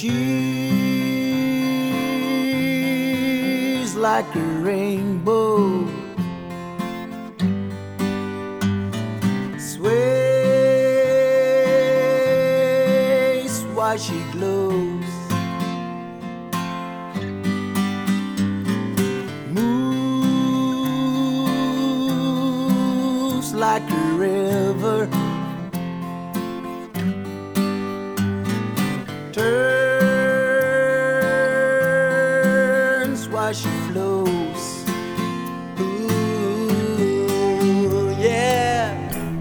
She's like a rainbow. Sways while she glows. Moves like a river. She flows. Ooh, yeah.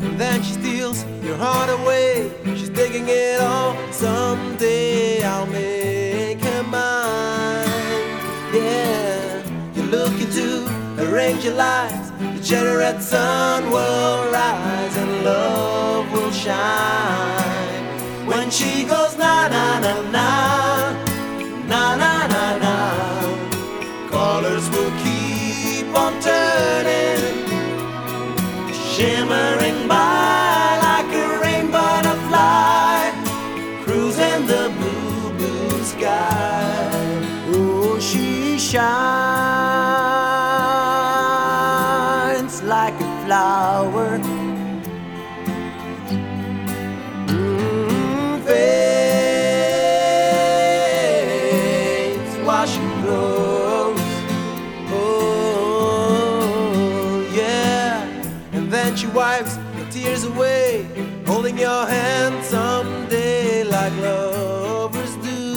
And then she steals your heart away. She's taking it all. Someday I'll make her mine. Yeah. You look into her angel eyes. The generate sun will rise and love will shine. Shimmering by like a rain butterfly, cruising the blue, blue sky. Oh, she shines like a flower. Mm, fades grows. and she wipes her tears away, holding your hand someday like lovers do.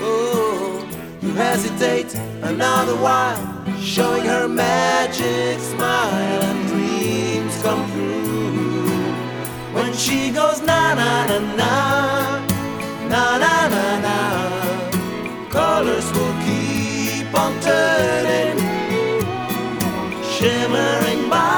Oh, you hesitate another while, showing her magic smile and dreams come true. When she goes na na na na, na na na na, colors will keep on turning shimmering by.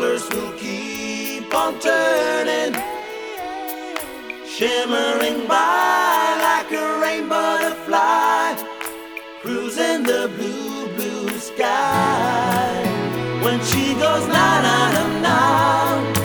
colors will keep on turning, shimmering by like a rain butterfly, cruising the blue, blue sky. When she goes na na na na.